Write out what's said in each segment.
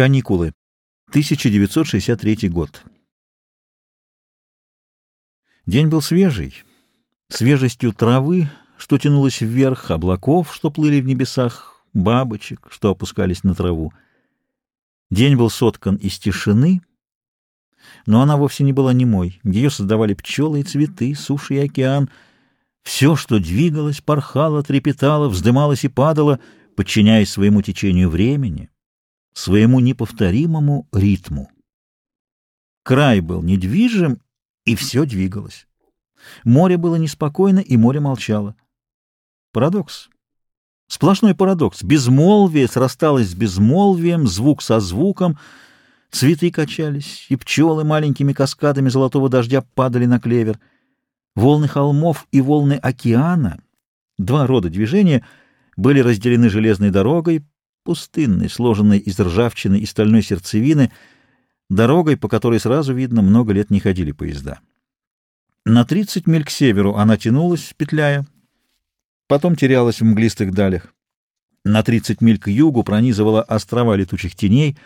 Каникулы. 1963 год. День был свежий, свежестью травы, что тянулась вверх, облаков, что плыли в небесах, бабочек, что опускались на траву. День был соткан из тишины, но она вовсе не была немой. Ее создавали пчелы и цветы, суши и океан. Все, что двигалось, порхало, трепетало, вздымалось и падало, подчиняясь своему течению времени — своему неповторимому ритму. Край был недвижим, и все двигалось. Море было неспокойно, и море молчало. Парадокс. Сплошной парадокс. Безмолвие срасталось с безмолвием, звук со звуком, цветы качались, и пчелы маленькими каскадами золотого дождя падали на клевер. Волны холмов и волны океана, два рода движения, были разделены железной дорогой, пустынной, сложенной из ржавчины и стальной сердцевины, дорогой, по которой сразу видно, много лет не ходили поезда. На 30 миль к северу она тянулась, петляя, потом терялась в мглистых далях. На 30 миль к югу пронизывала острова летучих теней,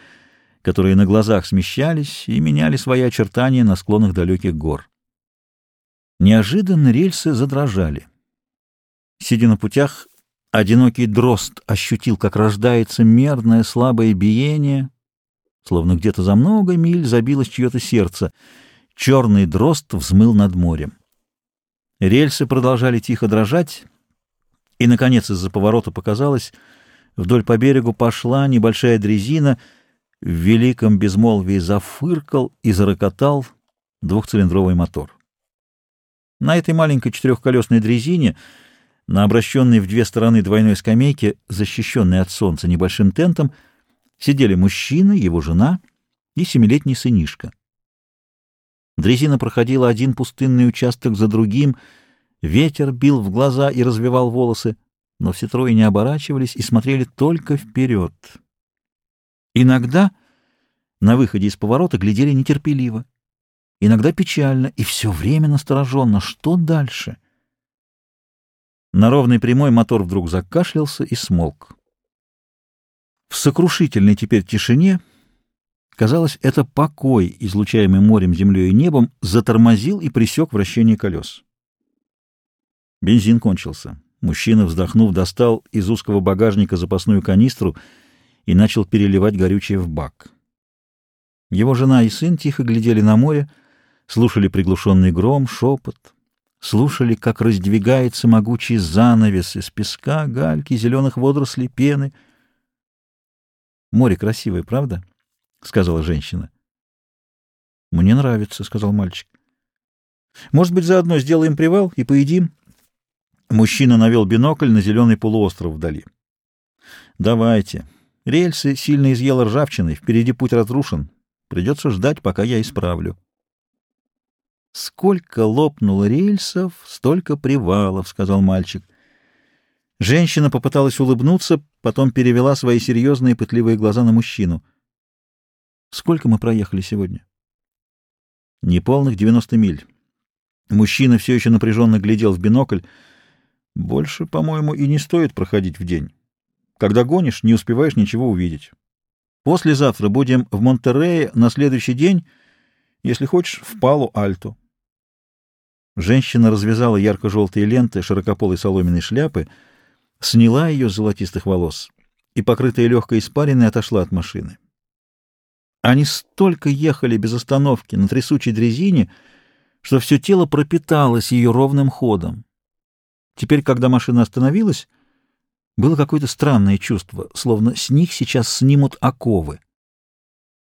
которые на глазах смещались и меняли свои очертания на склонах далеких гор. Неожиданно рельсы задрожали. Сидя на путях, Одинокий дрозд ощутил, как рождается мерное слабое биение, словно где-то за много миль забилось чье-то сердце. Черный дрозд взмыл над морем. Рельсы продолжали тихо дрожать, и, наконец, из-за поворота показалось, вдоль по берегу пошла небольшая дрезина, в великом безмолвии зафыркал и зарокотал двухцилиндровый мотор. На этой маленькой четырехколесной дрезине — на обращенной в две стороны двойной скамейке, защищенной от солнца небольшим тентом, сидели мужчина, его жена и семилетний сынишка. Дрезина проходила один пустынный участок за другим, ветер бил в глаза и развивал волосы, но все трое не оборачивались и смотрели только вперед. Иногда на выходе из поворота глядели нетерпеливо, иногда печально и все время настороженно. Что дальше? — на ровной прямой мотор вдруг закашлялся и смолк. В сокрушительной теперь тишине, казалось, это покой, излучаемый морем, землей и небом, затормозил и пресек вращение колес. Бензин кончился. Мужчина, вздохнув, достал из узкого багажника запасную канистру и начал переливать горючее в бак. Его жена и сын тихо глядели на море, слушали приглушенный гром, шепот, слушали, как раздвигается могучий занавес из песка, гальки, зеленых водорослей, пены. «Море красивое, правда?» — сказала женщина. «Мне нравится», — сказал мальчик. «Может быть, заодно сделаем привал и поедим?» Мужчина навел бинокль на зеленый полуостров вдали. «Давайте. Рельсы сильно изъела ржавчиной, впереди путь разрушен. Придется ждать, пока я исправлю». «Сколько лопнуло рельсов, столько привалов», — сказал мальчик. Женщина попыталась улыбнуться, потом перевела свои серьезные пытливые глаза на мужчину. «Сколько мы проехали сегодня?» «Неполных девяносто миль». Мужчина все еще напряженно глядел в бинокль. «Больше, по-моему, и не стоит проходить в день. Когда гонишь, не успеваешь ничего увидеть. Послезавтра будем в Монтерее, на следующий день, если хочешь, в Палу-Альто». Женщина развязала ярко-желтые ленты широкополой соломенной шляпы, сняла ее с золотистых волос и, покрытая легкой испариной, отошла от машины. Они столько ехали без остановки на трясучей дрезине, что все тело пропиталось ее ровным ходом. Теперь, когда машина остановилась, было какое-то странное чувство, словно с них сейчас снимут оковы.